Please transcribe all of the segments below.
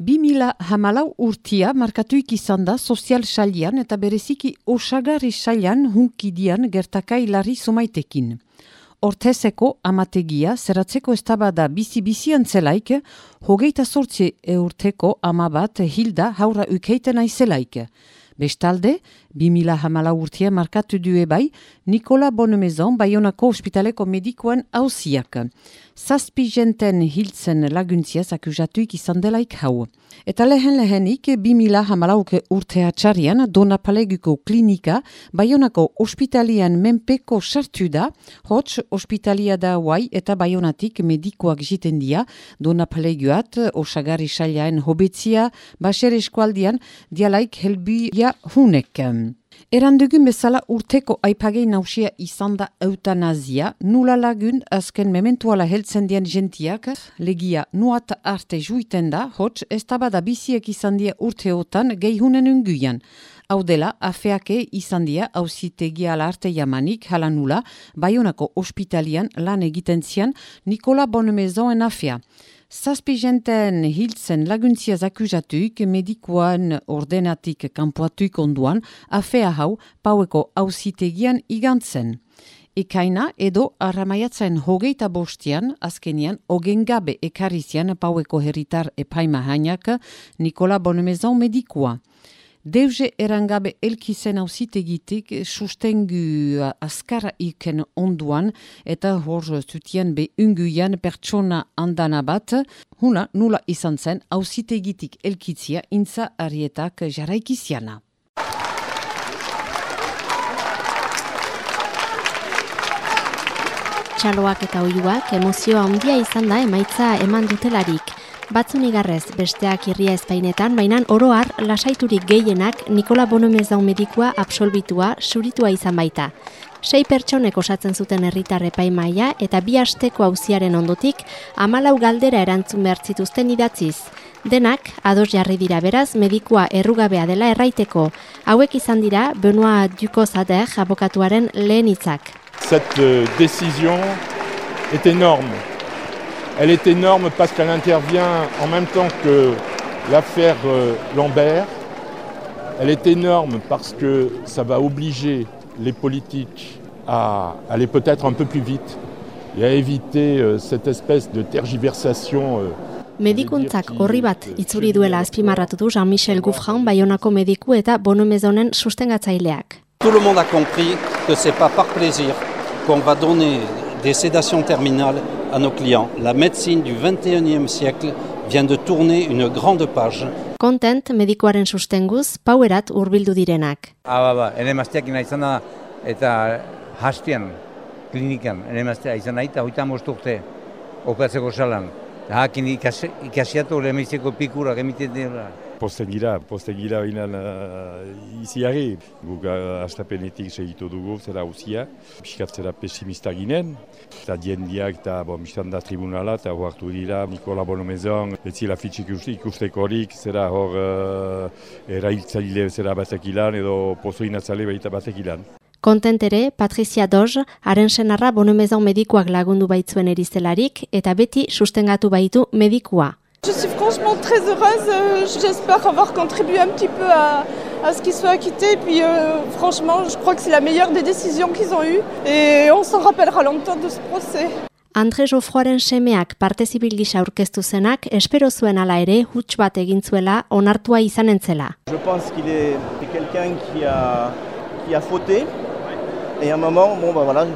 2000 hamalau urtia markatuik izan da sozial salian eta bereziki osagarri salian hunkidian gertakai larri sumaitekin. Hortezeko amategia zeratzeko estabada bizi-bizian zelaik, hogeita sortzi eurteko amabat hilda haura ukeiten aizelaik. Bestalde, 2000 hamala urtia markatu due bai, Nikola Bonemezon Bayonako ospitaleko medikoen hausiak. Zazpi jenten hiltzen laguntziaz akusatuik izan delaik hau. Eta lehen lehenik, 2000 hamalauk urtea txarian, Dona Paleguko klinika, Bayonako ospitalian menpeko sartu da, hots ospitalia da huai eta Bayonatik medikoak jiten dia, Dona Paleguat, osagari saliaen hobetzia, baser eskualdian, dialaik helbia hunek. Erandugun bezala urteko aipagei nausia izan da eutanazia, nula lagun azken mementuala heltzen dien gentiak, legia nuat arte juiten da, hots ez tabada biziek izan dia urteotan gehihunen unguian. Hau dela, afeake izan dia hausitegia arte jamanik hala nula, baionako ospitalian lan egiten zian Nikola Bonemezoen afea. Zazpi jenten hiltzen laguntziaz akuzatuik medikoan ordenatik kanpoatuik onduan, afea hau paueko hausitegian igantzen. Ekaina edo arramaiatzen hogeita bostian, azkenian, gabe ekarizian paueko herritar epaima hainak Nikola Bonemezon medikoa. Deuze erangabe elkizen hausitegitik sustengu askara iken onduan eta hor zutien be unguian pertsona andana bat, huna nula izan zen hausitegitik elkitzia intza arietak jarraikiziana. Txaloak eta oiuak emozioa ondia izan da emaitza eman dutelarik. Batzun igarrez, besteak irria ezpainetan, baina oroar lasaiturik gehienak Nikola Bonomezaun medikua absolbitua suritua izan baita. Sei pertsonek osatzen zuten herritar epaimaia eta bi asteko auziaren ondotik amalau galdera erantzun behar zituzten idatziz. Denak, ados jarri dira beraz, medikua errugabea dela erraiteko. Hauek izan dira, Benoit Ducosader abokatuaren lehen hitzak. Cette euh, décision est énorme. Elle est énorme parce qu'elle intervient en même temps que l'affaire euh, Lambert. Elle est énorme parce que ça va obliger les politiques à aller peut-être un peu plus vite et à éviter euh, cette espèce de tergiversation. Euh, Medikuntzak horri bat itzuri duela azpimarratu du Jean-Michel Gouffran, Bayonako mediku eta Bonomezonen sustengatzaileak. Tout le monde a compris que c'est pas par plaisir qu'on va donner des sédations terminales à nos clients. La médecine du 21e siècle vient de tourner une grande page. Content medikoaren sustenguz pauerat hurbildu direnak. Ah, ba, ba, ene mazteak izan da eta hastian klinikan ene maztea izan eta hoita urte okatzeko salan. Hakin ikasiatu lemizeko pikura gemiten dira posten gira, posten gira binan uh, iziari. Guk uh, astapenetik segitu dugu, zera uzia, piskat zera pesimista ginen. Eta diendiak eta bo, mistan da tribunala, eta huartu dira Nikola Bonomezon, etzila fitxik ikusteko horik, zera hor uh, erailtzaile zera batek ilan, edo pozoinatzale baita batek ilan. Kontent ere, Patricia Doz, haren senarra Bonomezon medikuak lagundu baitzuen erizelarik, eta beti sustengatu baitu medikua. Je suis franchement très heureuse. Euh, j'espère avoir contribué un petit peu à, à ce qu'ils soient acquittés. Puis euh, franchement, je crois que c'est la meilleure des décisions qu'ils ont eues. Et on s'en rappellera longtemps de ce procès. Andre Jofroaren semeak parte zibil gisa aurkeztu zenak, espero zuen ala ere, huts bat egin zuela, onartua izan entzela. Je pense qu'il est quelqu'un qui a, qui a fauté. Et à un moment, bon, ben voilà,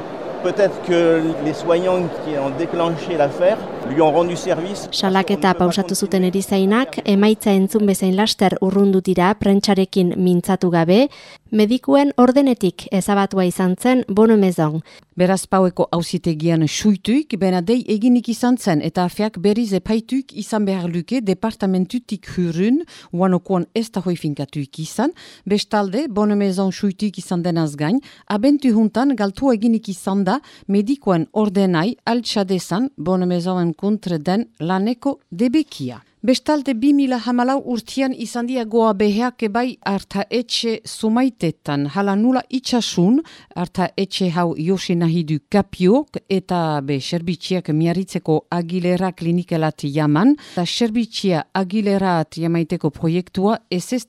peut-être que les soignants qui ont déclenché l'affaire lui ont rendu service. Salaketa pausatu zuten erizainak, emaitza entzun bezain laster urrundu dira prentsarekin mintzatu gabe, medikuen ordenetik ezabatua izan zen bono mezon. Beraz paueko hausitegian suituik, bena dei eginik izan zen, eta afeak berriz epaituik izan behar luke departamentutik hurrun, uanokoan ez da hoifinkatuik izan, bestalde, bono mezon suituik izan denaz gain, abentu juntan galtu eginik izan da medikoen ordenai altxadesan bono mezon kontre den laneko debekia. Bestalde 2000 hamalau urtian izan goa beheak bai arta etxe sumaitetan. Hala nula itxasun, arta etxe hau Josin nahi du kapiok eta be serbitxiak miaritzeko agilera klinikelat jaman. Eta serbitxia agilerat jamaiteko proiektua ez ez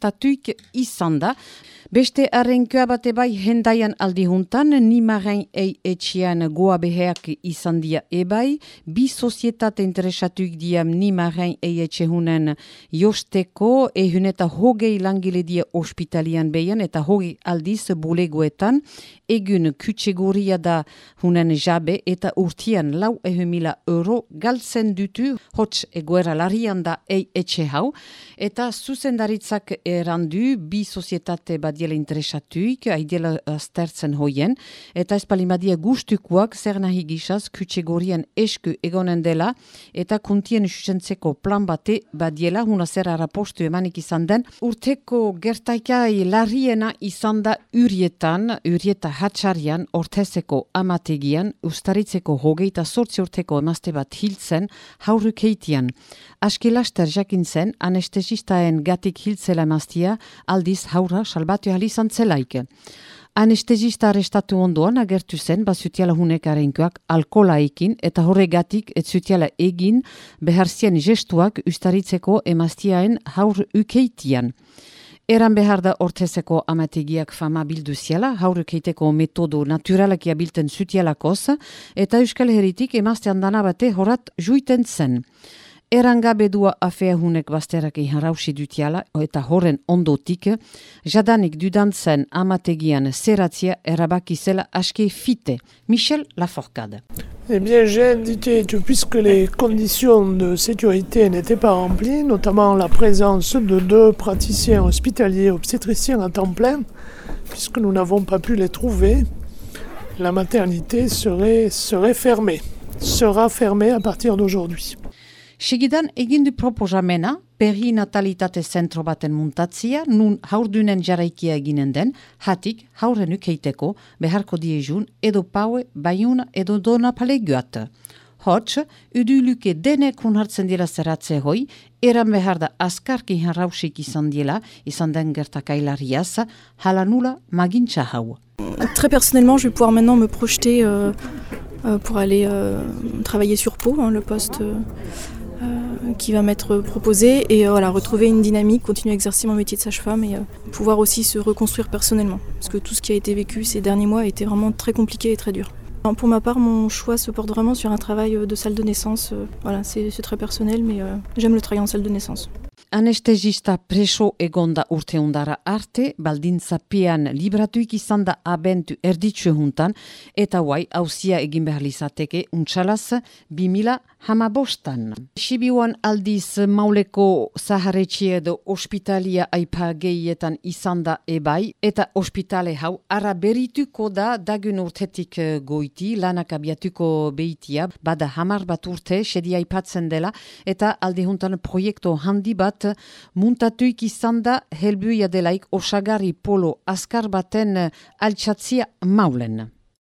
izan da. Beste arrenkoa bate bai hendaian aldi juntan, ni marain ei etxian goa beheak izan dia ebai, bi sozietate interesatuik diam ni marain ei etxe hunen josteko, ehun eta hogei langile dia ospitalian behian eta hogei aldiz bulegoetan, egun kutseguria da hunen jabe eta urtian lau ehun mila euro galtzen dutu, hots egoera larian da ei etxe hau, eta zuzendaritzak erandu bi sozietate bat badiela interesatuik, haidela aztertzen hoien, eta ez palimadia gustukuak zer nahi gisaz kutsegorien esku egonen dela, eta kuntien susentzeko plan bate badiela, huna zer arapostu emanik izan den, urteko gertaikai larriena izan da urietan, urieta hatxarian, ortezeko amategian, ustaritzeko hogeita sortzi urteko emazte bat hiltzen, hauruk heitian. Aski laster jakin zen, anestesistaen gatik hiltzela emaztia, aldiz haura salbatu arestatu izan zelaik. Anestesista arestatu ondoan agertu zen bazutiala hunek arenkoak alkolaikin eta horregatik ez zutiala egin beharzien gestuak ustaritzeko emaztiaen haur ukeitian. Eran behar da ortezeko amategiak fama bildu ziala, haurukeiteko metodo naturalak bilten zutialakoz, eta euskal heritik emaztean dana bate horat juiten zen. Michel Laforcade. Eh bien, j'ai indiqué que puisque les conditions de sécurité n'étaient pas remplies, notamment la présence de deux praticiens hospitaliers obstétriciens à temps plein, puisque nous n'avons pas pu les trouver, la maternité serait fermée, sera fermée à partir d'aujourd'hui. Segidan egin du proposamena, perri natalitate zentro baten muntatzia, nun haurdunen jaraikia eginen den, hatik haurren ukeiteko beharko diejun edo paue baiuna edo dona paleguat. Hots, uduluke denek hun hartzen dira zeratze hoi, eran behar da askarki harrausik izan dira, izan den gertakailariaz, halanula magintza hau. Très personnellement, je vais pouvoir maintenant me projeter euh, euh, pour aller euh, travailler sur Pau, hein, le poste euh, qui va m'être proposé et euh, voilà, retrouver une dynamique, continuer à exercer mon métier de sage-femme et euh, pouvoir aussi se reconstruire personnellement. Parce que tout ce qui a été vécu ces derniers mois a été vraiment très compliqué et très dur. Pour ma part, mon choix se porte vraiment sur un travail de salle de naissance. Voilà, c'est très personnel, mais j'aime le travail en salle de naissance. Anestesista preso egonda urteundara arte, baldintza pian libratuik izan da abentu juntan, eta guai hausia egin behar lizateke untxalaz 2000 hamabostan. Sibiuan aldiz mauleko zaharetxi edo ospitalia aipa gehietan izan da ebai, eta ospitale hau ara berituko da dagun urtetik eh, goiti, lanak abiatuko behitia, bada hamar bat urte, sedi aipatzen dela, eta aldi juntan proiektu handi bat muntatuik izan da helbuia delaik osagari polo askar baten altsatzia maulen.